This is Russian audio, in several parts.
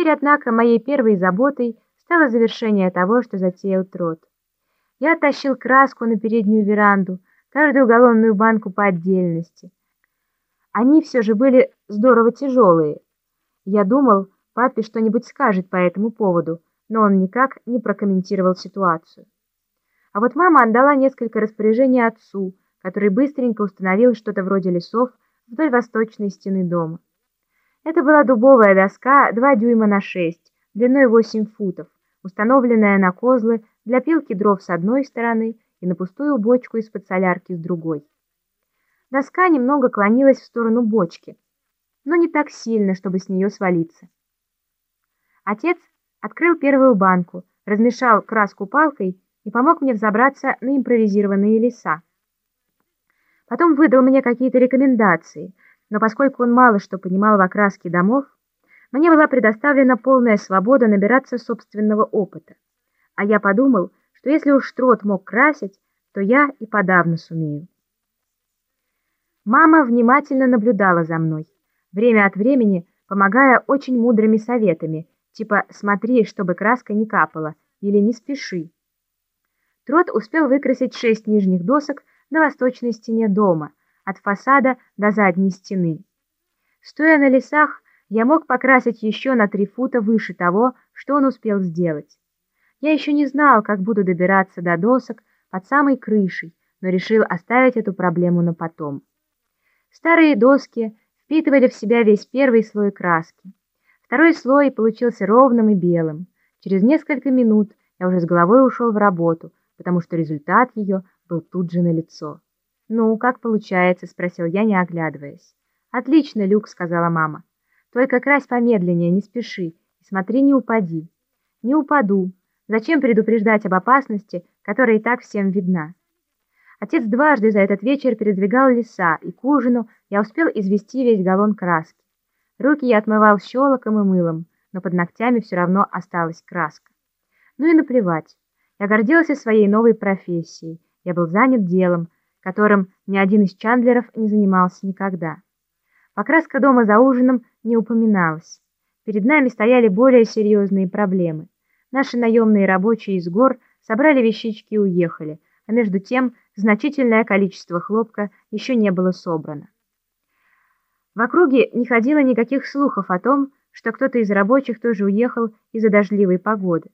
Теперь, однако, моей первой заботой стало завершение того, что затеял Трот. Я оттащил краску на переднюю веранду, каждую галлонную банку по отдельности. Они все же были здорово тяжелые. Я думал, папе что-нибудь скажет по этому поводу, но он никак не прокомментировал ситуацию. А вот мама отдала несколько распоряжений отцу, который быстренько установил что-то вроде лесов вдоль восточной стены дома. Это была дубовая доска 2 дюйма на 6, длиной 8 футов, установленная на козлы для пилки дров с одной стороны и на пустую бочку из-под солярки с другой. Доска немного клонилась в сторону бочки, но не так сильно, чтобы с нее свалиться. Отец открыл первую банку, размешал краску палкой и помог мне взобраться на импровизированные леса. Потом выдал мне какие-то рекомендации, но поскольку он мало что понимал в окраске домов, мне была предоставлена полная свобода набираться собственного опыта. А я подумал, что если уж Трот мог красить, то я и подавно сумею. Мама внимательно наблюдала за мной, время от времени помогая очень мудрыми советами, типа «смотри, чтобы краска не капала» или «не спеши». Трот успел выкрасить шесть нижних досок на восточной стене дома, от фасада до задней стены. Стоя на лесах, я мог покрасить еще на три фута выше того, что он успел сделать. Я еще не знал, как буду добираться до досок под самой крышей, но решил оставить эту проблему на потом. Старые доски впитывали в себя весь первый слой краски. Второй слой получился ровным и белым. Через несколько минут я уже с головой ушел в работу, потому что результат ее был тут же налицо. «Ну, как получается?» — спросил я, не оглядываясь. «Отлично, Люк», — сказала мама. «Только крась помедленнее, не спеши, и смотри, не упади». «Не упаду. Зачем предупреждать об опасности, которая и так всем видна?» Отец дважды за этот вечер передвигал леса, и к ужину я успел извести весь галлон краски. Руки я отмывал щелоком и мылом, но под ногтями все равно осталась краска. Ну и наплевать. Я гордился своей новой профессией. Я был занят делом, которым ни один из Чандлеров не занимался никогда. Покраска дома за ужином не упоминалась. Перед нами стояли более серьезные проблемы. Наши наемные рабочие из гор собрали вещички и уехали, а между тем значительное количество хлопка еще не было собрано. В округе не ходило никаких слухов о том, что кто-то из рабочих тоже уехал из-за дождливой погоды.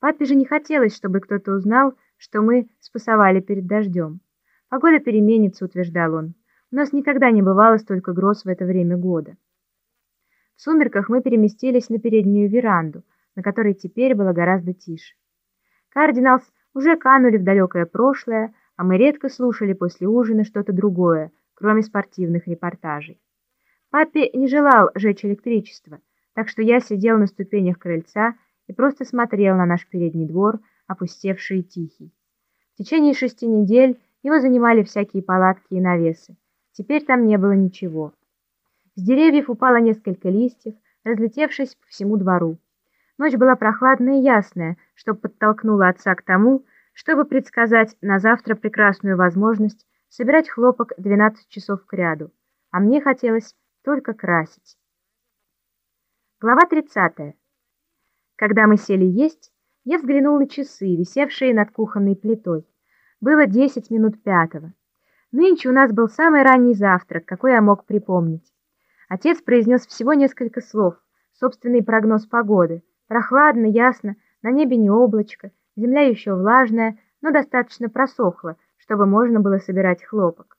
Папе же не хотелось, чтобы кто-то узнал, что мы спасовали перед дождем. Погода переменится, утверждал он. У нас никогда не бывало столько гроз в это время года. В сумерках мы переместились на переднюю веранду, на которой теперь было гораздо тише. Кардиналс уже канули в далекое прошлое, а мы редко слушали после ужина что-то другое, кроме спортивных репортажей. Папе не желал жечь электричество, так что я сидел на ступенях крыльца и просто смотрел на наш передний двор, опустевший и тихий. В течение шести недель его занимали всякие палатки и навесы. Теперь там не было ничего. С деревьев упало несколько листьев, разлетевшись по всему двору. Ночь была прохладная и ясная, что подтолкнуло отца к тому, чтобы предсказать на завтра прекрасную возможность собирать хлопок 12 часов к ряду, а мне хотелось только красить. Глава 30. Когда мы сели есть, я взглянул на часы, висевшие над кухонной плитой. Было десять минут пятого. Нынче у нас был самый ранний завтрак, какой я мог припомнить. Отец произнес всего несколько слов, собственный прогноз погоды. Прохладно, ясно, на небе не облачко, земля еще влажная, но достаточно просохла, чтобы можно было собирать хлопок.